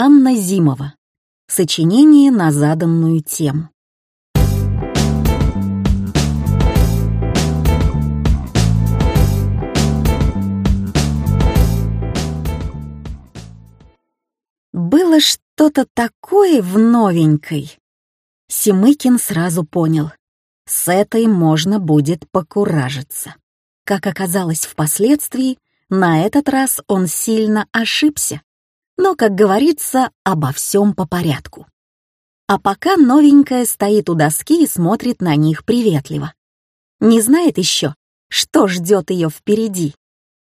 Анна Зимова. Сочинение на заданную тему. Было что-то такое в новенькой. Семыкин сразу понял. С этой можно будет покуражиться. Как оказалось впоследствии, на этот раз он сильно ошибся. Но, как говорится, обо всем по порядку. А пока новенькая стоит у доски и смотрит на них приветливо. Не знает еще, что ждет ее впереди.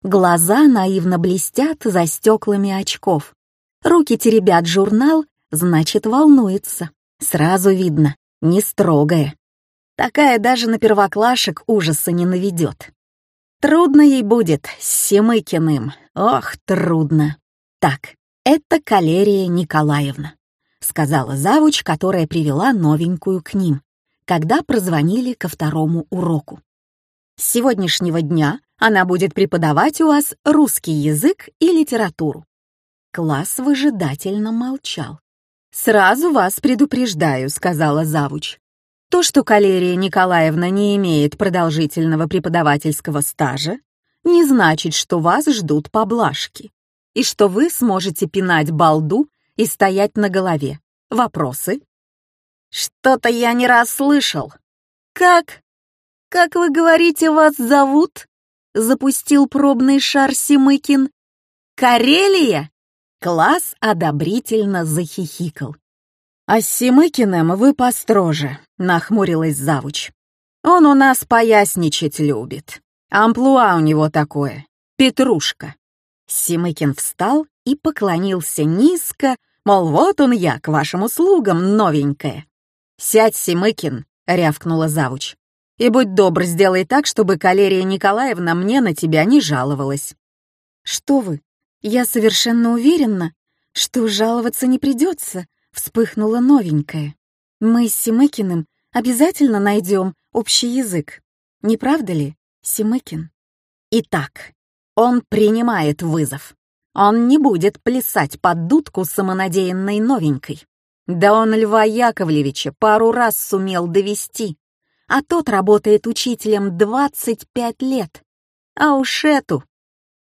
Глаза наивно блестят за стеклами очков. Руки теребят журнал, значит, волнуется. Сразу видно, не строгая. Такая даже на первоклашек ужаса не наведет. Трудно ей будет с Семыкиным. Ох, трудно. Так, это Калерия Николаевна, сказала завуч, которая привела новенькую к ним, когда прозвонили ко второму уроку. С сегодняшнего дня она будет преподавать у вас русский язык и литературу. Класс выжидательно молчал. «Сразу вас предупреждаю», — сказала завуч. «То, что Калерия Николаевна не имеет продолжительного преподавательского стажа, не значит, что вас ждут поблажки, и что вы сможете пинать балду и стоять на голове. Вопросы?» «Что-то я не раз слышал. Как? Как вы говорите, вас зовут?» Запустил пробный шар Симыкин. «Карелия?» Класс одобрительно захихикал. «А с Семыкиным вы построже», — нахмурилась завуч. «Он у нас поясничать любит. Амплуа у него такое. Петрушка». Семыкин встал и поклонился низко, мол, вот он я, к вашим услугам, новенькая. «Сядь, Семыкин», — рявкнула завуч. «И будь добр, сделай так, чтобы Калерия Николаевна мне на тебя не жаловалась». «Что вы, «Я совершенно уверена, что жаловаться не придется», — вспыхнула новенькая. «Мы с Семыкиным обязательно найдем общий язык. Не правда ли, Семыкин?» Итак, он принимает вызов. Он не будет плясать под дудку самонадеянной новенькой. Да он Льва Яковлевича пару раз сумел довести, а тот работает учителем 25 лет. А уж эту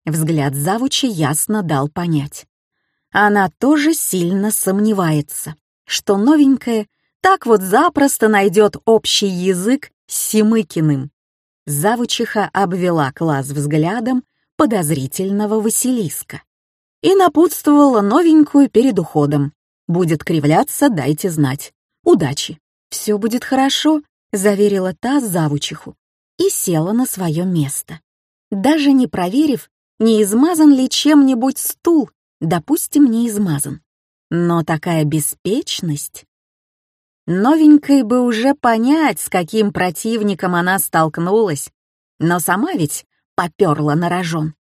Взгляд завуча ясно дал понять. Она тоже сильно сомневается, что новенькая так вот запросто найдет общий язык с Семыкиным. Завучиха обвела класс взглядом подозрительного Василиска и напутствовала новенькую перед уходом. «Будет кривляться, дайте знать. Удачи!» «Все будет хорошо», — заверила та завучиху и села на свое место. Даже не проверив, не измазан ли чем-нибудь стул, допустим, не измазан. Но такая беспечность... Новенькой бы уже понять, с каким противником она столкнулась, но сама ведь поперла на рожон.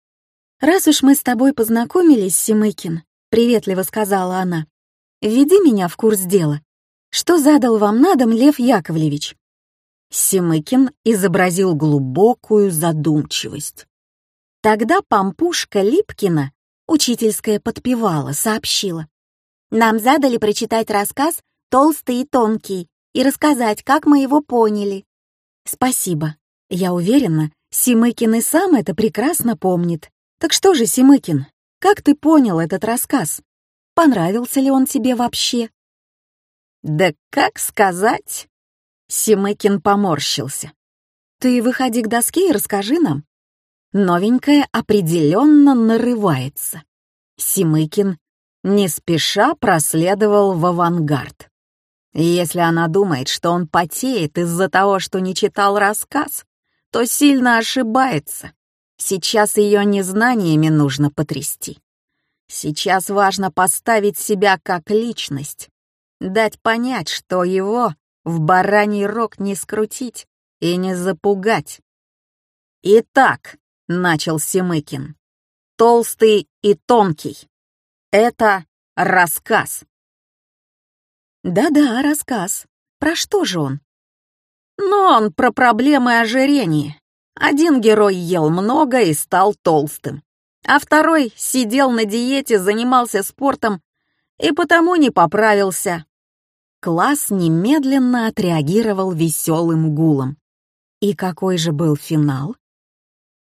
«Раз уж мы с тобой познакомились, Семыкин», — приветливо сказала она, — «введи меня в курс дела. Что задал вам на дом Лев Яковлевич?» Семыкин изобразил глубокую задумчивость. Тогда пампушка Липкина, учительская подпевала, сообщила. «Нам задали прочитать рассказ «Толстый и тонкий» и рассказать, как мы его поняли». «Спасибо. Я уверена, Симыкин и сам это прекрасно помнит. Так что же, Симыкин, как ты понял этот рассказ? Понравился ли он тебе вообще?» «Да как сказать?» Симыкин поморщился. «Ты выходи к доске и расскажи нам, новенькая определенно нарывается. Симыкин не спеша проследовал в авангард. Если она думает, что он потеет из-за того, что не читал рассказ, то сильно ошибается. Сейчас ее незнаниями нужно потрясти. Сейчас важно поставить себя как личность, дать понять, что его в бараний рог не скрутить и не запугать. Итак, — начал Семыкин. «Толстый и тонкий. Это рассказ». «Да-да, рассказ. Про что же он?» «Ну, он про проблемы ожирения. Один герой ел много и стал толстым, а второй сидел на диете, занимался спортом и потому не поправился. Класс немедленно отреагировал веселым гулом. И какой же был финал?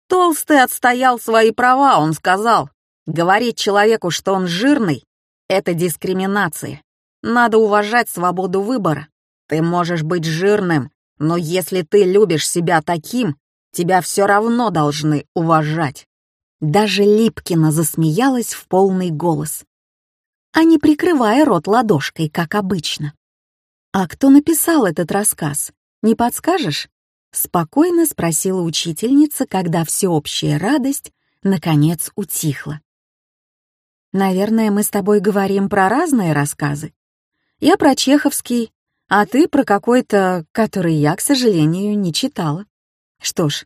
Толстый отстоял свои права, он сказал. Говорить человеку, что он жирный, — это дискриминация. Надо уважать свободу выбора. Ты можешь быть жирным, но если ты любишь себя таким, тебя все равно должны уважать. Даже Липкина засмеялась в полный голос, а не прикрывая рот ладошкой, как обычно. «А кто написал этот рассказ? Не подскажешь?» — спокойно спросила учительница, когда всеобщая радость наконец утихла. «Наверное, мы с тобой говорим про разные рассказы. Я про Чеховский, а ты про какой-то, который я, к сожалению, не читала. Что ж,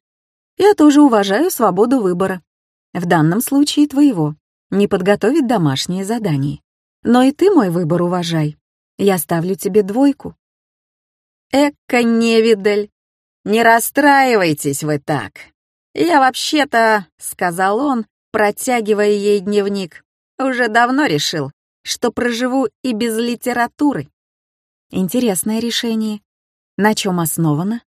я тоже уважаю свободу выбора. В данном случае твоего. Не подготовить домашнее задание. Но и ты мой выбор уважай. Я ставлю тебе двойку». «Эка невидаль!» «Не расстраивайтесь вы так. Я вообще-то, — сказал он, протягивая ей дневник, — уже давно решил, что проживу и без литературы». Интересное решение. На чем основано?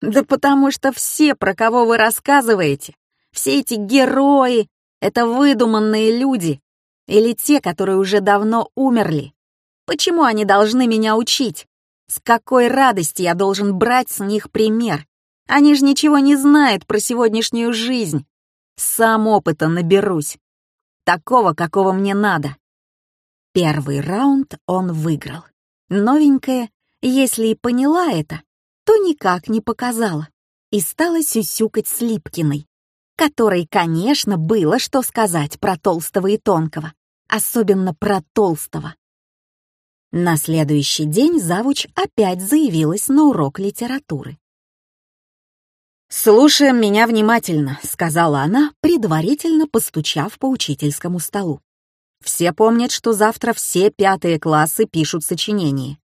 Да потому что все, про кого вы рассказываете, все эти герои — это выдуманные люди или те, которые уже давно умерли. Почему они должны меня учить? С какой радости я должен брать с них пример? Они же ничего не знают про сегодняшнюю жизнь. Сам опыта наберусь. Такого, какого мне надо. Первый раунд он выиграл. Новенькая, если и поняла это, то никак не показала и стала сюсюкать с Липкиной, которой, конечно, было что сказать про толстого и тонкого, особенно про толстого. На следующий день завуч опять заявилась на урок литературы. «Слушаем меня внимательно», — сказала она, предварительно постучав по учительскому столу. «Все помнят, что завтра все пятые классы пишут сочинения.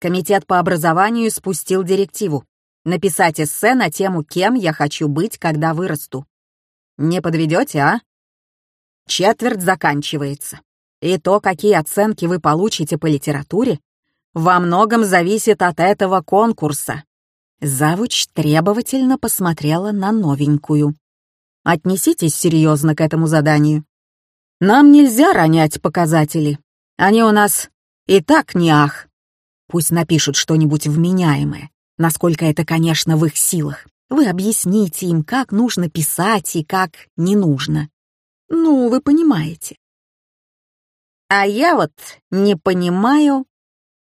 Комитет по образованию спустил директиву написать эссе на тему «Кем я хочу быть, когда вырасту». Не подведете, а? Четверть заканчивается. И то, какие оценки вы получите по литературе, во многом зависит от этого конкурса. Завуч требовательно посмотрела на новенькую. Отнеситесь серьезно к этому заданию. Нам нельзя ронять показатели. Они у нас и так не ах. Пусть напишут что-нибудь вменяемое, насколько это, конечно, в их силах. Вы объясните им, как нужно писать и как не нужно. Ну, вы понимаете. А я вот не понимаю.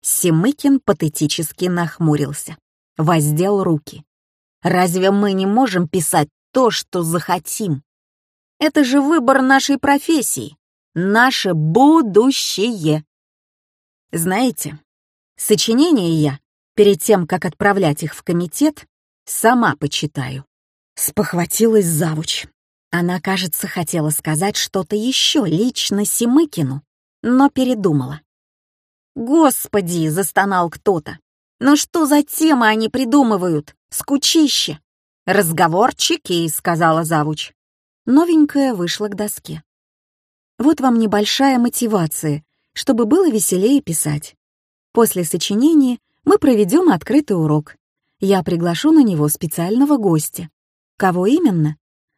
Семыкин патетически нахмурился, воздел руки. Разве мы не можем писать то, что захотим? Это же выбор нашей профессии, наше будущее. Знаете, сочинения я, перед тем, как отправлять их в комитет, сама почитаю. Спохватилась завуч. Она, кажется, хотела сказать что-то еще лично Семыкину, но передумала. «Господи!» — застонал кто-то. «Ну что за темы они придумывают? Скучище!» «Разговорчики», — сказала завуч. Новенькая вышла к доске. «Вот вам небольшая мотивация, чтобы было веселее писать. После сочинения мы проведем открытый урок. Я приглашу на него специального гостя. Кого именно?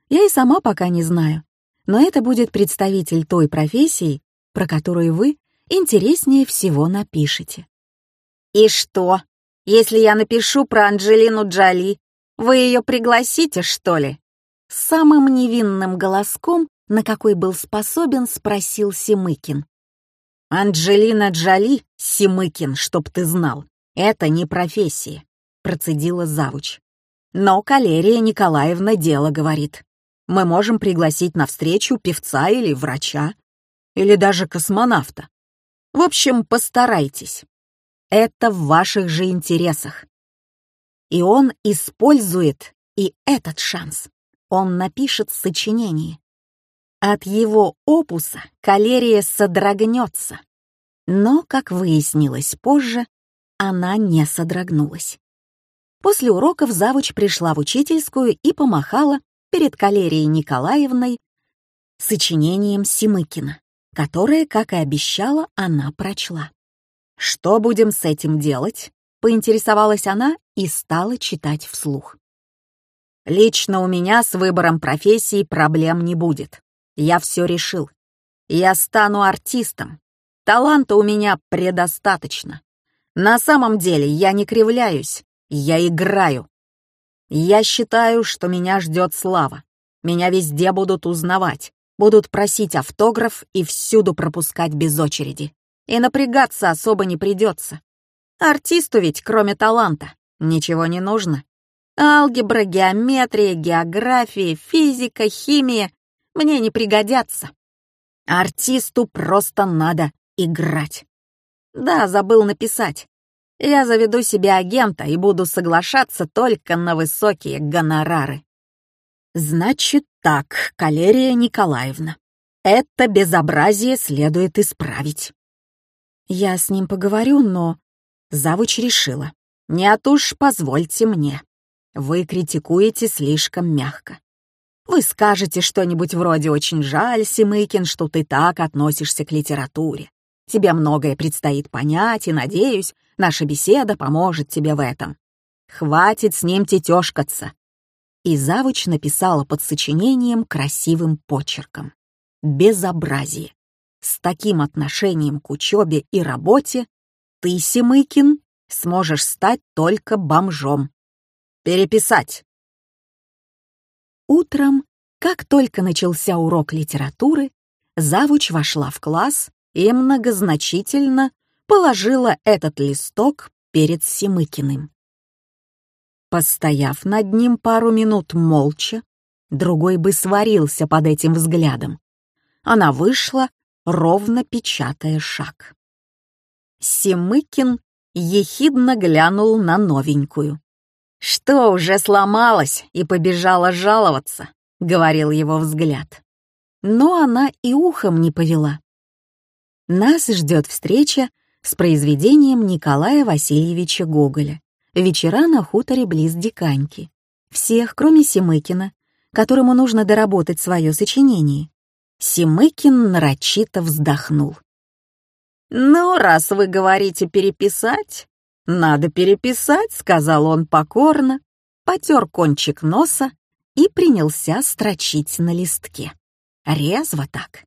Я и сама пока не знаю. Но это будет представитель той профессии, про которую вы интереснее всего напишете. «И что, если я напишу про Анджелину Джоли, вы ее пригласите, что ли?» Самым невинным голоском, на какой был способен, спросил Семыкин. «Анджелина Джоли, Семыкин, чтоб ты знал, это не профессия», — процедила завуч. «Но Калерия Николаевна дело говорит. Мы можем пригласить на встречу певца или врача или даже космонавта. В общем, постарайтесь. Это в ваших же интересах. И он использует и этот шанс. Он напишет сочинение. От его опуса калерия содрогнется. Но, как выяснилось позже, она не содрогнулась. После уроков завуч пришла в учительскую и помахала перед калерией Николаевной сочинением Симыкина которое, как и обещала, она прочла. «Что будем с этим делать?» — поинтересовалась она и стала читать вслух. «Лично у меня с выбором профессии проблем не будет. Я все решил. Я стану артистом. Таланта у меня предостаточно. На самом деле я не кривляюсь, я играю. Я считаю, что меня ждет слава. Меня везде будут узнавать, будут просить автограф и всюду пропускать без очереди. И напрягаться особо не придется. Артисту ведь, кроме таланта, ничего не нужно. Алгебра, геометрия, география, физика, химия мне не пригодятся. Артисту просто надо играть. Да, забыл написать. Я заведу себе агента и буду соглашаться только на высокие гонорары. Значит так, Калерия Николаевна, это безобразие следует исправить. Я с ним поговорю, но... Завуч решила. Нет уж, позвольте мне. Вы критикуете слишком мягко. Вы скажете что-нибудь вроде «Очень жаль, Семыкин, что ты так относишься к литературе. Тебе многое предстоит понять, и, надеюсь, наша беседа поможет тебе в этом. Хватит с ним тетешкаться». И завуч написала под сочинением красивым почерком. «Безобразие. С таким отношением к учебе и работе ты, Семыкин, сможешь стать только бомжом. Переписать. Утром, как только начался урок литературы, завуч вошла в класс и многозначительно положила этот листок перед Семыкиным. Постояв над ним пару минут молча, другой бы сварился под этим взглядом. Она вышла, ровно печатая шаг. Семыкин ехидно глянул на новенькую. «Что, уже сломалась и побежала жаловаться?» — говорил его взгляд. Но она и ухом не повела. Нас ждет встреча с произведением Николая Васильевича Гоголя «Вечера на хуторе близ Диканьки». Всех, кроме Семыкина, которому нужно доработать свое сочинение. Семыкин нарочито вздохнул. «Ну, раз вы говорите переписать, «Надо переписать», — сказал он покорно, потер кончик носа и принялся строчить на листке. Резво так.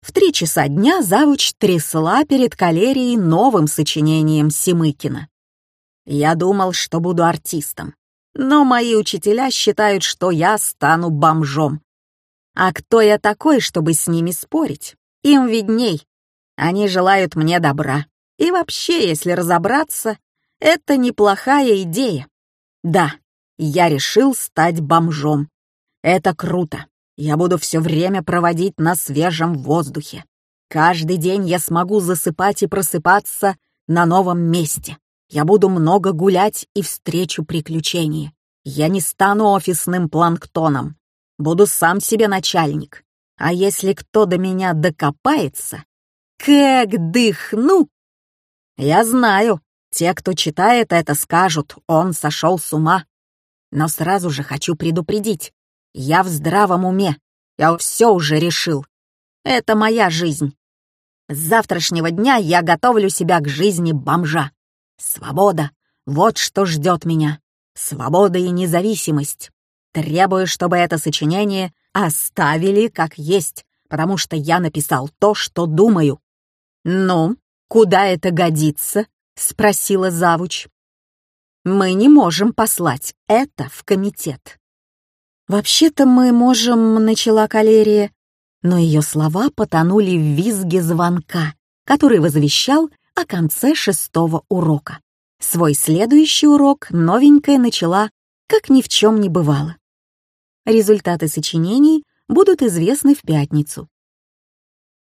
В три часа дня завуч трясла перед калерией новым сочинением Семыкина. Я думал, что буду артистом, но мои учителя считают, что я стану бомжом. А кто я такой, чтобы с ними спорить? Им видней. Они желают мне добра. И вообще, если разобраться, это неплохая идея. Да, я решил стать бомжом. Это круто. Я буду все время проводить на свежем воздухе. Каждый день я смогу засыпать и просыпаться на новом месте. Я буду много гулять и встречу приключения. Я не стану офисным планктоном. Буду сам себе начальник. А если кто до меня докопается, как дыхну! Я знаю, те, кто читает это, скажут, он сошел с ума. Но сразу же хочу предупредить. Я в здравом уме. Я все уже решил. Это моя жизнь. С завтрашнего дня я готовлю себя к жизни бомжа. Свобода — вот что ждет меня. Свобода и независимость. Требую, чтобы это сочинение оставили как есть, потому что я написал то, что думаю. Ну, куда это годится? — спросила завуч. «Мы не можем послать это в комитет». «Вообще-то мы можем», — начала Калерия, но ее слова потонули в визге звонка, который возвещал о конце шестого урока. Свой следующий урок новенькая начала, как ни в чем не бывало. Результаты сочинений будут известны в пятницу.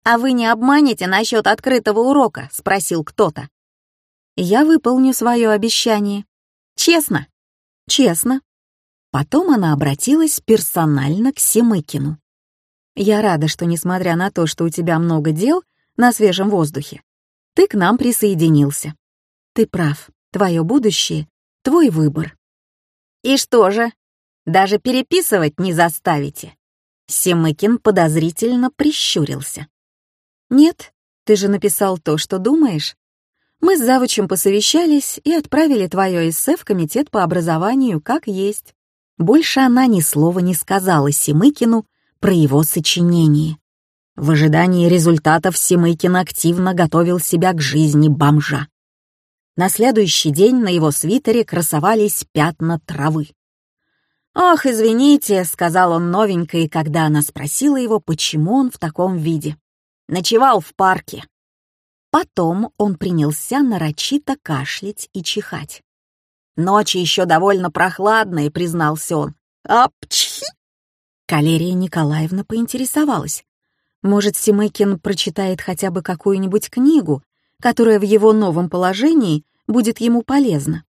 «А вы не обманете насчет открытого урока?» — спросил кто-то я выполню свое обещание. Честно? Честно. Потом она обратилась персонально к Семыкину. Я рада, что, несмотря на то, что у тебя много дел на свежем воздухе, ты к нам присоединился. Ты прав, твое будущее — твой выбор. И что же, даже переписывать не заставите? Семыкин подозрительно прищурился. «Нет, ты же написал то, что думаешь. Мы с завучем посовещались и отправили твое эссе в комитет по образованию как есть». Больше она ни слова не сказала Симыкину про его сочинение. В ожидании результатов Симыкин активно готовил себя к жизни бомжа. На следующий день на его свитере красовались пятна травы. «Ох, извините», — сказал он новенькой, когда она спросила его, почему он в таком виде. «Ночевал в парке». Потом он принялся нарочито кашлять и чихать. «Ночи еще довольно прохладные», — признался он. «Апчхи!» Калерия Николаевна поинтересовалась. Может, Симыкин прочитает хотя бы какую-нибудь книгу, которая в его новом положении будет ему полезна.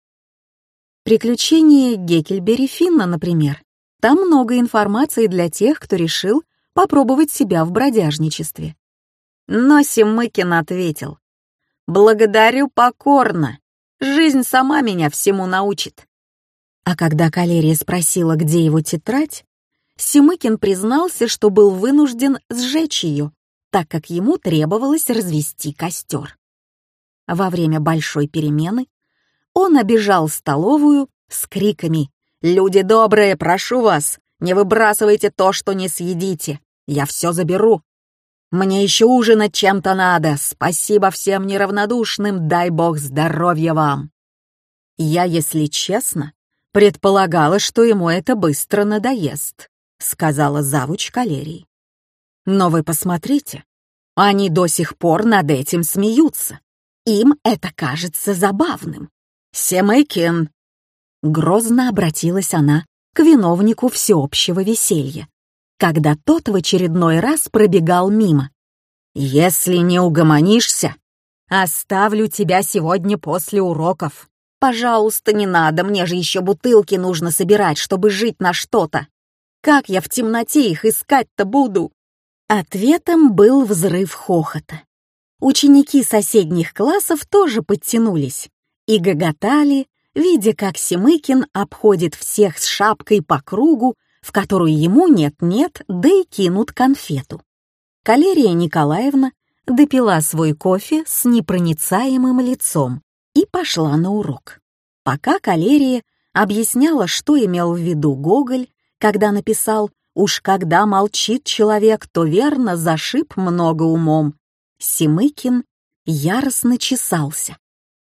Приключения Геккельбери Финна, например. Там много информации для тех, кто решил попробовать себя в бродяжничестве. Но Симыкин ответил. «Благодарю покорно. Жизнь сама меня всему научит». А когда Калерия спросила, где его тетрадь, Симыкин признался, что был вынужден сжечь ее, так как ему требовалось развести костер. Во время большой перемены он обежал столовую с криками «Люди добрые, прошу вас, не выбрасывайте то, что не съедите, я все заберу. Мне еще ужинать чем-то надо, спасибо всем неравнодушным, дай бог здоровья вам». Я, если честно, предполагала, что ему это быстро надоест, сказала завуч калерии. Но вы посмотрите, они до сих пор над этим смеются. Им это кажется забавным. Семейкин!» Грозно обратилась она к виновнику всеобщего веселья, когда тот в очередной раз пробегал мимо. «Если не угомонишься, оставлю тебя сегодня после уроков. Пожалуйста, не надо, мне же еще бутылки нужно собирать, чтобы жить на что-то. Как я в темноте их искать-то буду?» Ответом был взрыв хохота. Ученики соседних классов тоже подтянулись, и гоготали, видя, как Семыкин обходит всех с шапкой по кругу, в которую ему нет-нет, да и кинут конфету. Калерия Николаевна допила свой кофе с непроницаемым лицом и пошла на урок. Пока Калерия объясняла, что имел в виду Гоголь, когда написал «Уж когда молчит человек, то верно зашиб много умом», Семыкин яростно чесался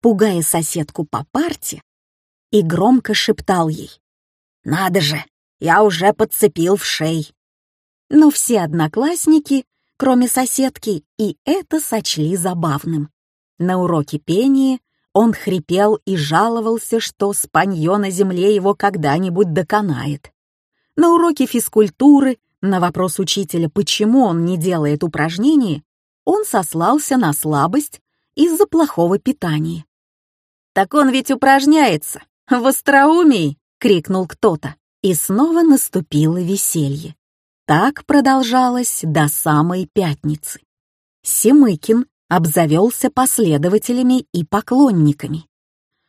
пугая соседку по парте, и громко шептал ей. «Надо же, я уже подцепил в шей». Но все одноклассники, кроме соседки, и это сочли забавным. На уроке пения он хрипел и жаловался, что спанье на земле его когда-нибудь доконает. На уроке физкультуры на вопрос учителя, почему он не делает упражнения, он сослался на слабость из-за плохого питания. «Так он ведь упражняется! В остроумии!» — крикнул кто-то. И снова наступило веселье. Так продолжалось до самой пятницы. Семыкин обзавелся последователями и поклонниками.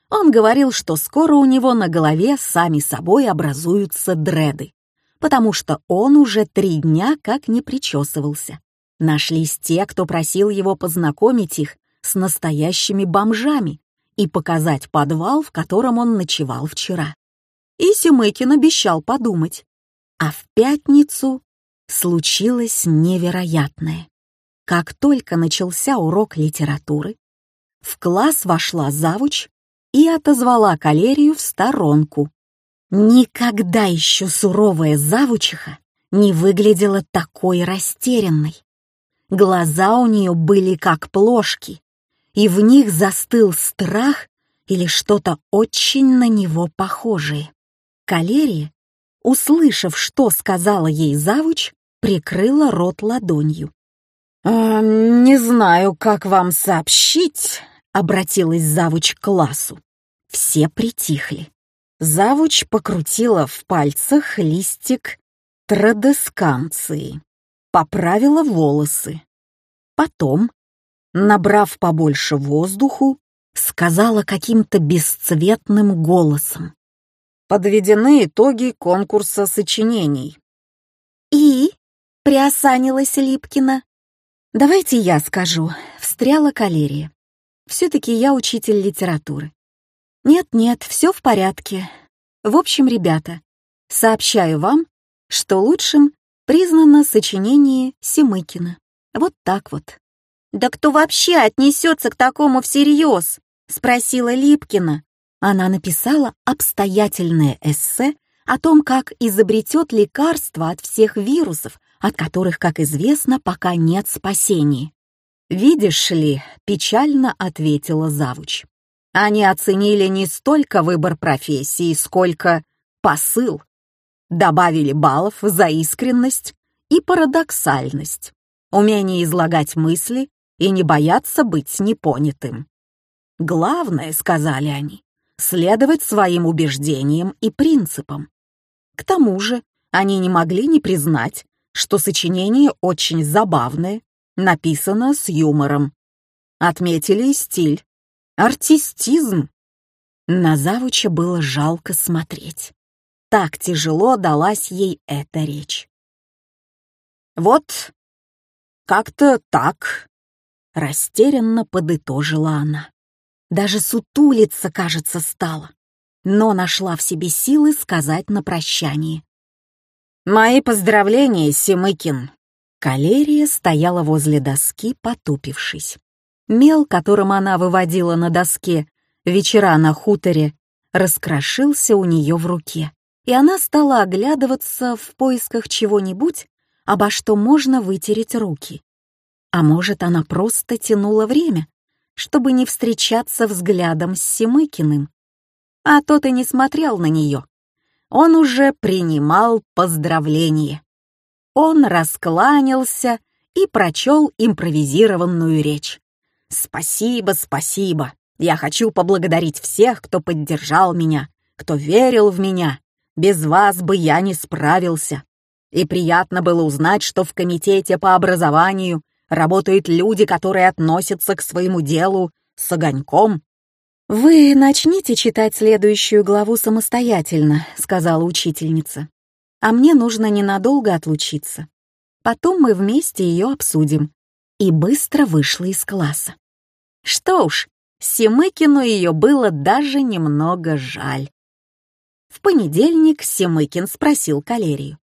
Он говорил, что скоро у него на голове сами собой образуются дреды, потому что он уже три дня как не причесывался. Нашлись те, кто просил его познакомить их с настоящими бомжами, и показать подвал, в котором он ночевал вчера. И Семыкин обещал подумать. А в пятницу случилось невероятное. Как только начался урок литературы, в класс вошла завуч и отозвала калерию в сторонку. Никогда еще суровая завучиха не выглядела такой растерянной. Глаза у нее были как плошки, и в них застыл страх или что-то очень на него похожее. Калерия, услышав, что сказала ей завуч, прикрыла рот ладонью. «Э, «Не знаю, как вам сообщить», — обратилась завуч к классу. Все притихли. Завуч покрутила в пальцах листик традесканции, поправила волосы. Потом набрав побольше воздуху, сказала каким-то бесцветным голосом. Подведены итоги конкурса сочинений. «И?» — приосанилась Липкина. «Давайте я скажу», — встряла калерия. «Все-таки я учитель литературы». «Нет-нет, все в порядке. В общем, ребята, сообщаю вам, что лучшим признано сочинение Семыкина. Вот так вот». «Да кто вообще отнесется к такому всерьез?» — спросила Липкина. Она написала обстоятельное эссе о том, как изобретет лекарство от всех вирусов, от которых, как известно, пока нет спасения. «Видишь ли», — печально ответила завуч, «они оценили не столько выбор профессии, сколько посыл. Добавили баллов за искренность и парадоксальность, умение излагать мысли и не бояться быть непонятым. Главное, — сказали они, — следовать своим убеждениям и принципам. К тому же они не могли не признать, что сочинение очень забавное, написано с юмором. Отметили и стиль, артистизм. На завуча было жалко смотреть. Так тяжело далась ей эта речь. «Вот, как-то так», — растерянно подытожила она. Даже сутулиться, кажется, стала, но нашла в себе силы сказать на прощание. «Мои поздравления, Семыкин!» Калерия стояла возле доски, потупившись. Мел, которым она выводила на доске вечера на хуторе, раскрошился у нее в руке, и она стала оглядываться в поисках чего-нибудь, обо что можно вытереть руки. А может, она просто тянула время, чтобы не встречаться взглядом с Семыкиным. А тот и не смотрел на нее. Он уже принимал поздравление. Он раскланялся и прочел импровизированную речь. «Спасибо, спасибо. Я хочу поблагодарить всех, кто поддержал меня, кто верил в меня. Без вас бы я не справился. И приятно было узнать, что в комитете по образованию работают люди, которые относятся к своему делу с огоньком. «Вы начните читать следующую главу самостоятельно», — сказала учительница. «А мне нужно ненадолго отлучиться. Потом мы вместе ее обсудим». И быстро вышла из класса. Что уж, Семыкину ее было даже немного жаль. В понедельник Семыкин спросил Калерию.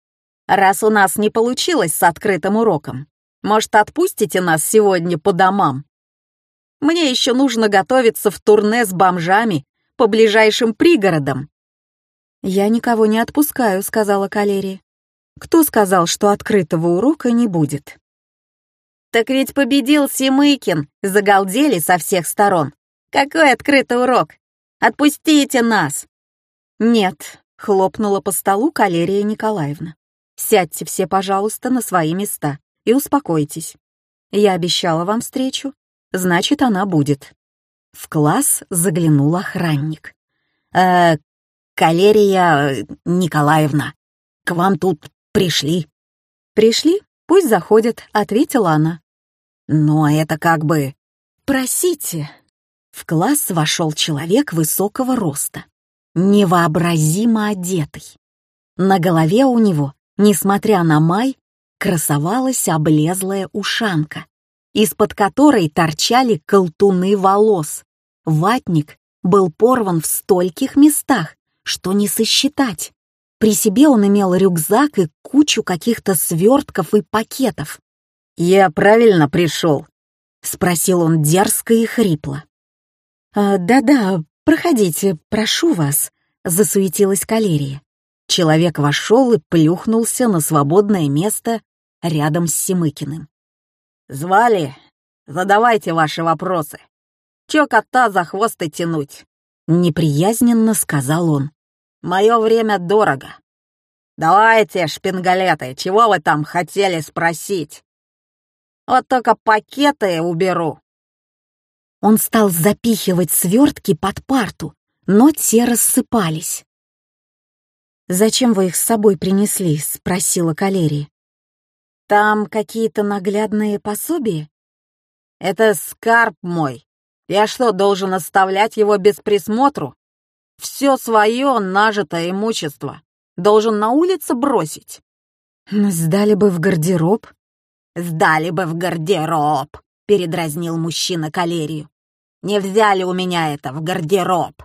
«Раз у нас не получилось с открытым уроком, может, отпустите нас сегодня по домам? Мне еще нужно готовиться в турне с бомжами по ближайшим пригородам». «Я никого не отпускаю», — сказала Калерия. «Кто сказал, что открытого урока не будет?» «Так ведь победил Семыкин, загалдели со всех сторон. Какой открытый урок? Отпустите нас!» «Нет», — хлопнула по столу Калерия Николаевна. «Сядьте все, пожалуйста, на свои места и успокойтесь. Я обещала вам встречу, значит, она будет». В класс заглянул охранник. «Э, Калерия Николаевна, к вам тут пришли». «Пришли? Пусть заходят», — ответила она. «Но это как бы...» «Просите». В класс вошел человек высокого роста, невообразимо одетый. На голове у него, несмотря на май, красовалась облезлая ушанка, из-под которой торчали колтуны волос. Ватник был порван в стольких местах, что не сосчитать. При себе он имел рюкзак и кучу каких-то свертков и пакетов. «Я правильно пришел?» — спросил он дерзко и хрипло. «А, «Да-да, проходите, прошу вас», — засуетилась калерия. Человек вошел и плюхнулся на свободное место рядом с Семыкиным. «Звали? Задавайте ваши вопросы. Чё кота за хвост и тянуть?» Неприязненно сказал он. «Мое время дорого. Давайте, шпингалеты, чего вы там хотели спросить? Вот только пакеты уберу». Он стал запихивать свертки под парту, но те рассыпались. «Зачем вы их с собой принесли?» — спросила Калерия. Там какие-то наглядные пособия? Это скарб мой. Я что, должен оставлять его без присмотру? Все свое нажитое имущество. Должен на улице бросить? Сдали бы в гардероб. «Сдали бы в гардероб», — передразнил мужчина калерию. «Не взяли у меня это в гардероб.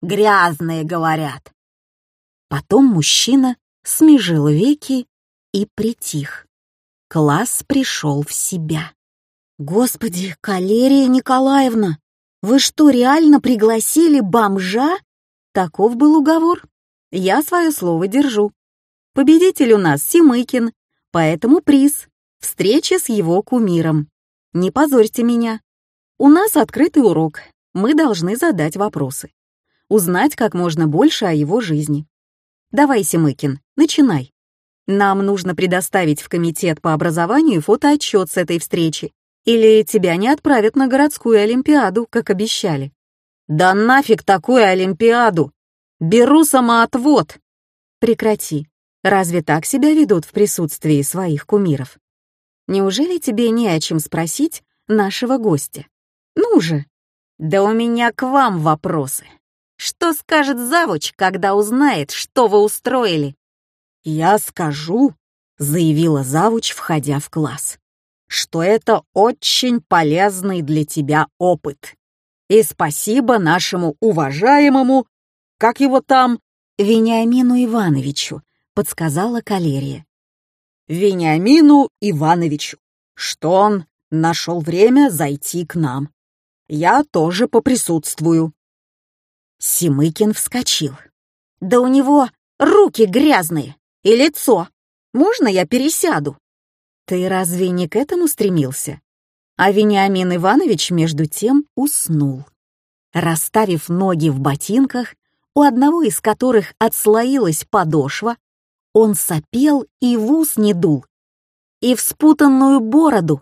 Грязные, говорят». Потом мужчина смежил веки и притих. Класс пришел в себя. «Господи, Калерия Николаевна, вы что, реально пригласили бомжа?» Таков был уговор. Я свое слово держу. Победитель у нас Симыкин, поэтому приз — встреча с его кумиром. Не позорьте меня. У нас открытый урок, мы должны задать вопросы. Узнать как можно больше о его жизни. Давай, Симыкин, начинай. Нам нужно предоставить в комитет по образованию фотоотчет с этой встречи. Или тебя не отправят на городскую олимпиаду, как обещали. Да нафиг такую олимпиаду! Беру самоотвод. Прекрати. Разве так себя ведут в присутствии своих кумиров? Неужели тебе не о чем спросить нашего гостя? Ну же! Да у меня к вам вопросы. Что скажет завуч, когда узнает, что вы устроили? Я скажу, заявила завуч, входя в класс, что это очень полезный для тебя опыт. И спасибо нашему уважаемому, как его там, Вениамину Ивановичу, подсказала Калерия. Вениамину Ивановичу, что он нашел время зайти к нам. Я тоже поприсутствую. Симыкин вскочил. Да у него руки грязные и лицо. Можно я пересяду? Ты разве не к этому стремился? А Вениамин Иванович между тем уснул. Расставив ноги в ботинках, у одного из которых отслоилась подошва, он сопел и в ус не дул, и в спутанную бороду,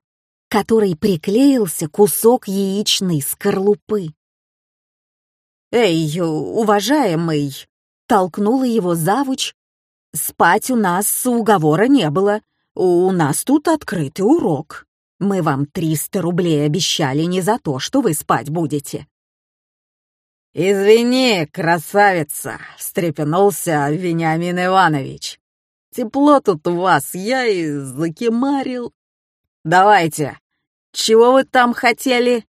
которой приклеился кусок яичной скорлупы. «Эй, уважаемый!» — толкнула его завуч. «Спать у нас уговора не было. У нас тут открытый урок. Мы вам 300 рублей обещали не за то, что вы спать будете. «Извини, красавица!» — встрепенулся Вениамин Иванович. «Тепло тут у вас, я и закимарил. Давайте, чего вы там хотели?»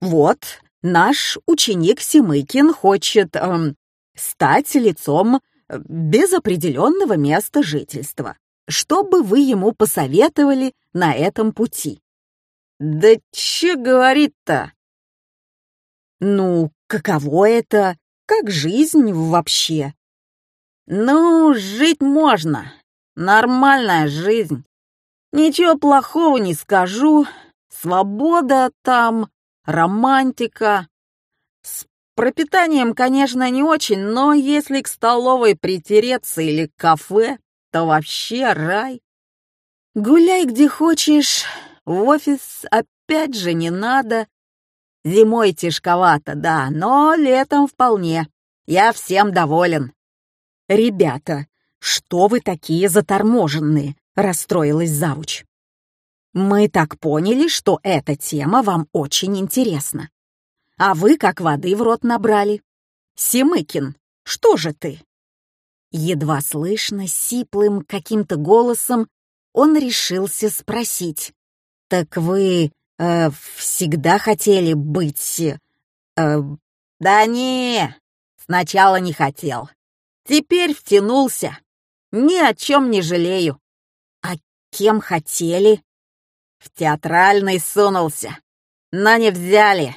«Вот, наш ученик Семыкин хочет эм, стать лицом без определенного места жительства. Что бы вы ему посоветовали на этом пути?» «Да че говорит-то?» «Ну, Каково это? Как жизнь вообще? Ну, жить можно. Нормальная жизнь. Ничего плохого не скажу. Свобода там, романтика. Пропитанием, конечно, не очень, но если к столовой притереться или к кафе, то вообще рай. Гуляй где хочешь, в офис опять же не надо. Зимой тяжковато, да, но летом вполне. Я всем доволен. «Ребята, что вы такие заторможенные?» — расстроилась завуч. «Мы так поняли, что эта тема вам очень интересна. А вы как воды в рот набрали. Семыкин, что же ты?» Едва слышно, сиплым каким-то голосом он решился спросить. «Так вы э, всегда хотели быть... Э, да не, сначала не хотел. Теперь втянулся. Ни о чем не жалею. А кем хотели? В театральный сунулся. Но не взяли.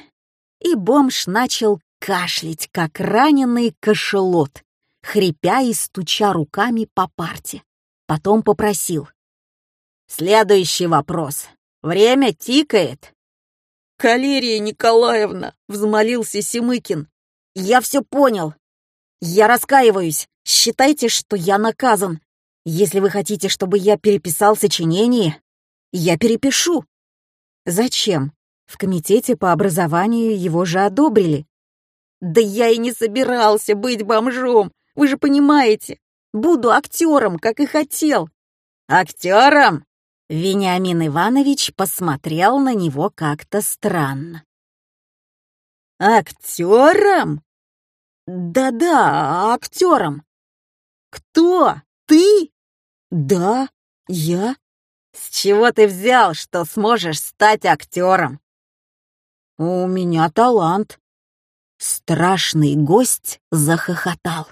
И бомж начал кашлять, как раненый кошелот, хрипя и стуча руками по парте. Потом попросил. «Следующий вопрос. Время тикает. «Калерия Николаевна!» — взмолился Семыкин. «Я все понял. Я раскаиваюсь. Считайте, что я наказан. Если вы хотите, чтобы я переписал сочинение, я перепишу». «Зачем? В комитете по образованию его же одобрили». «Да я и не собирался быть бомжом, вы же понимаете. Буду актером, как и хотел». «Актером?» Вениамин Иванович посмотрел на него как-то странно. «Актером?» «Да-да, актером». «Кто? Ты?» «Да, я». С чего ты взял, что сможешь стать актером? У меня талант. Страшный гость захохотал.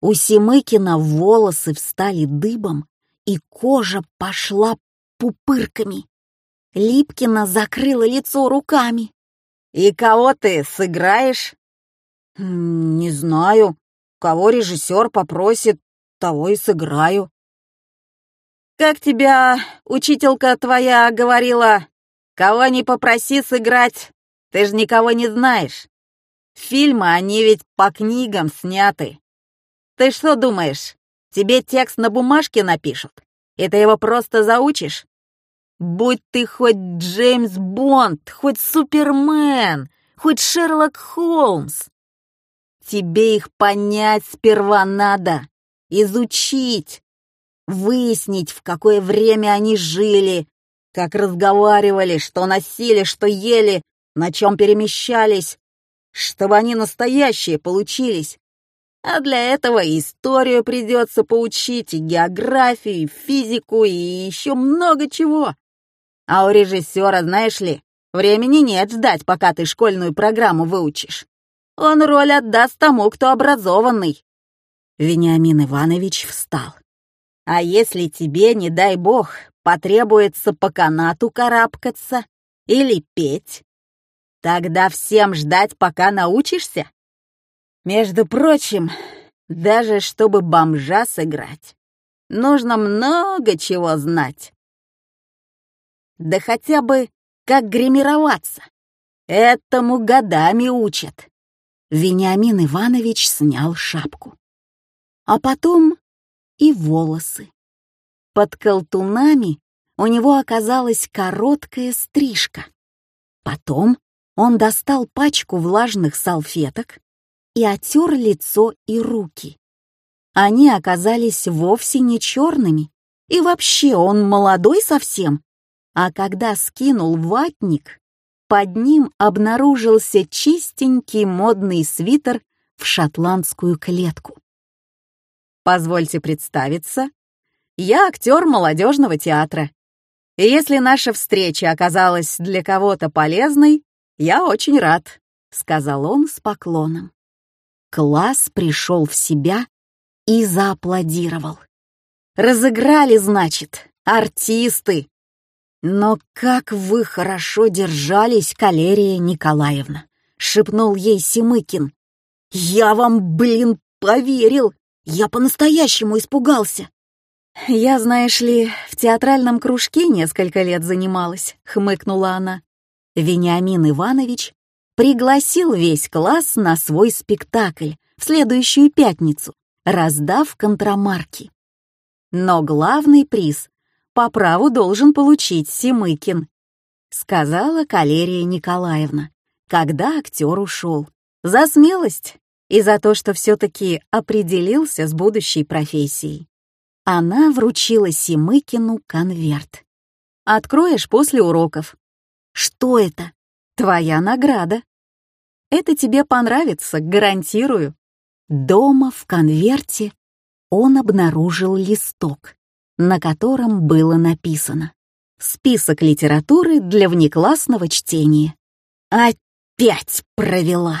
У Семыкина волосы встали дыбом, и кожа пошла пупырками. Липкина закрыла лицо руками. «И кого ты сыграешь?» «Не знаю. Кого режиссер попросит, того и сыграю». «Как тебя учителька твоя говорила? Кого не попроси сыграть, ты же никого не знаешь. Фильмы, они ведь по книгам сняты. Ты что думаешь, тебе текст на бумажке напишут, и ты его просто заучишь? Будь ты хоть Джеймс Бонд, хоть Супермен, хоть Шерлок Холмс. Тебе их понять сперва надо, изучить, выяснить, в какое время они жили, как разговаривали, что носили, что ели, на чем перемещались, чтобы они настоящие получились. А для этого историю придется поучить, и географию, и физику, и еще много чего. А у режиссера, знаешь ли, времени нет ждать, пока ты школьную программу выучишь. Он роль отдаст тому, кто образованный. Вениамин Иванович встал. А если тебе, не дай бог, потребуется по канату карабкаться или петь, тогда всем ждать, пока научишься? Между прочим, даже чтобы бомжа сыграть, нужно много чего знать. Да хотя бы как гримироваться. Этому годами учат. Вениамин Иванович снял шапку. А потом и волосы. Под колтунами у него оказалась короткая стрижка. Потом он достал пачку влажных салфеток и отер лицо и руки. Они оказались вовсе не черными, и вообще он молодой совсем. А когда скинул ватник, под ним обнаружился чистенький модный свитер в шотландскую клетку. Позвольте представиться. Я актер молодежного театра. И если наша встреча оказалась для кого-то полезной, я очень рад, сказал он с поклоном. Класс пришел в себя и зааплодировал. Разыграли, значит, артисты. Но как вы хорошо держались, Калерия Николаевна, шепнул ей Семыкин. Я вам, блин, поверил. Я по-настоящему испугался. «Я, знаешь ли, в театральном кружке несколько лет занималась», — хмыкнула она. Вениамин Иванович пригласил весь класс на свой спектакль в следующую пятницу, раздав контрамарки. Но главный приз по праву должен получить Семыкин, сказала Калерия Николаевна, когда актер ушел. За смелость и за то, что все-таки определился с будущей профессией. Она вручила Семыкину конверт. «Откроешь после уроков». «Что это?» «Твоя награда». «Это тебе понравится, гарантирую». Дома в конверте он обнаружил листок, на котором было написано «Список литературы для внеклассного чтения». Опять провела.